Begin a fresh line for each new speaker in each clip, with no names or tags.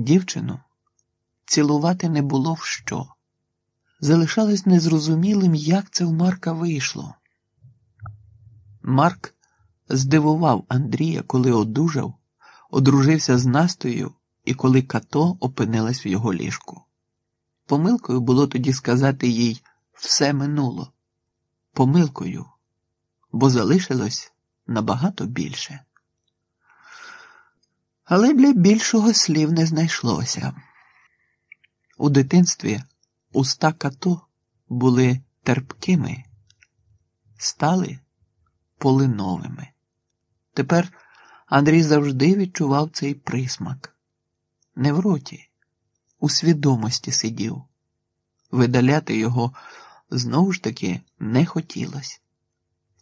Дівчину цілувати не було в що. Залишалось незрозумілим, як це в Марка вийшло. Марк здивував Андрія, коли одужав, одружився з Настою і коли като опинилась в його ліжку. Помилкою було тоді сказати їй все минуло. Помилкою, бо залишилось набагато більше. Але для більшого слів не знайшлося. У дитинстві уста като були терпкими, стали полиновими. Тепер Андрій завжди відчував цей присмак. Не в роті, у свідомості сидів. Видаляти його знову ж таки не хотілося.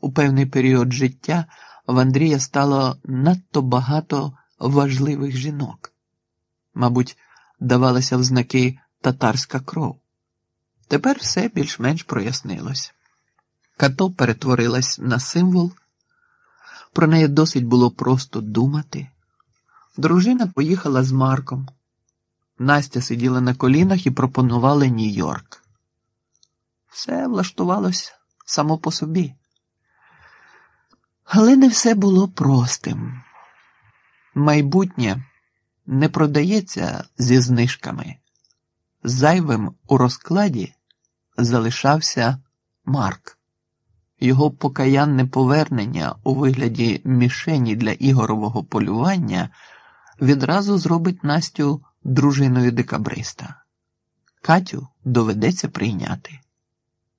У певний період життя в Андрія стало надто багато важливих жінок. Мабуть, давалася в знаки татарська кров. Тепер все більш-менш прояснилось. Като перетворилась на символ, про неї досить було просто думати. Дружина поїхала з Марком. Настя сиділа на колінах і пропонувала Нью-Йорк. Все влаштувалось само по собі. Але не все було простим. Майбутнє не продається зі знижками. Зайвим у розкладі залишався Марк. Його покаянне повернення у вигляді мішені для ігорового полювання відразу зробить Настю дружиною декабриста. Катю доведеться прийняти.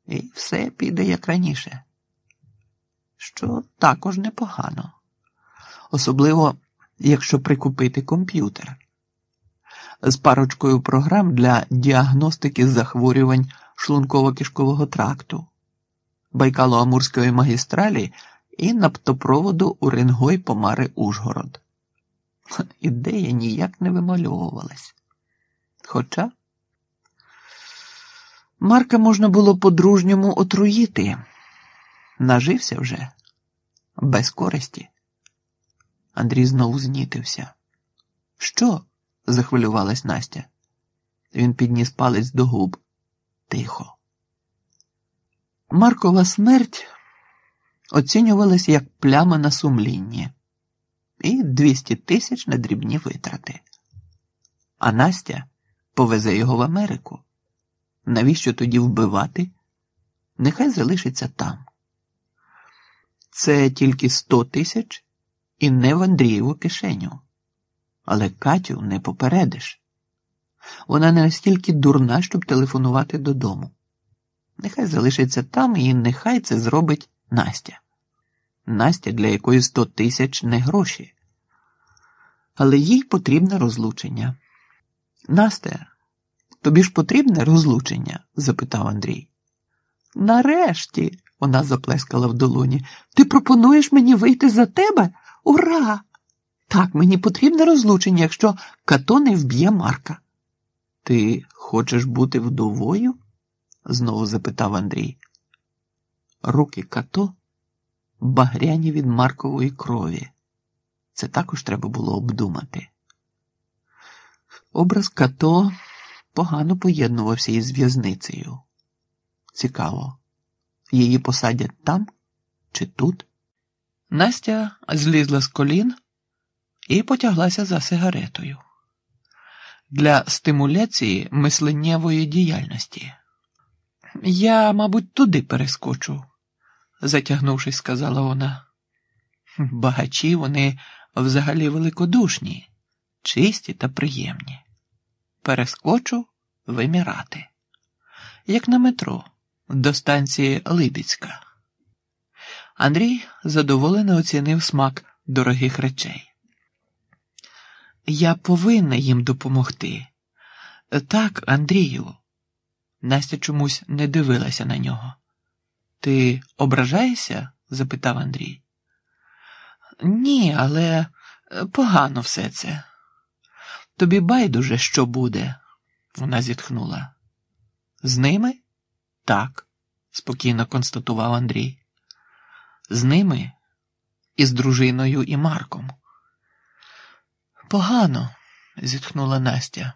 І все піде як раніше, що також непогано, особливо якщо прикупити комп'ютер з парочкою програм для діагностики захворювань шлунково-кишкового тракту, Байкало-Амурської магістралі і наптопроводу Уренгой Помари Ужгород. Ідея ніяк не вимальовувалась. Хоча Марка можна було по-дружньому отруїти, нажився вже без користі. Андрій знову знітився. Що? захвилювалась Настя. Він підніс палець до губ. Тихо. Маркова смерть оцінювалась як пляма на сумлінні і 200 тисяч на дрібні витрати. А Настя повезе його в Америку. Навіщо тоді вбивати? Нехай залишиться там. Це тільки 100 тисяч і не в Андрієву кишеню. Але Катю не попередиш. Вона не настільки дурна, щоб телефонувати додому. Нехай залишиться там і нехай це зробить Настя. Настя, для якої сто тисяч не гроші. Але їй потрібне розлучення. Настя, тобі ж потрібне розлучення? запитав Андрій. Нарешті, вона заплескала в долоні, ти пропонуєш мені вийти за тебе? Ура! Так, мені потрібне розлучення, якщо като не вб'є Марка. Ти хочеш бути вдовою? знову запитав Андрій. Руки като багряні від Маркової крові. Це також треба було обдумати. Образ като погано поєднувався із в'язницею. Цікаво, її посадять там чи тут? Настя злізла з колін і потяглася за сигаретою для стимуляції мисленнєвої діяльності. Я, мабуть, туди перескочу, затягнувшись, сказала вона. Багачі вони взагалі великодушні, чисті та приємні. Перескочу вимірати, як на метро до станції Либіцька. Андрій задоволено оцінив смак дорогих речей. Я повинна їм допомогти. Так, Андрію. Настя чомусь не дивилася на нього. Ти ображаєшся? запитав Андрій. Ні, але погано все це. Тобі байдуже, що буде, вона зітхнула. З ними? Так, спокійно констатував Андрій. З ними і з дружиною і Марком. Погано, зітхнула Настя.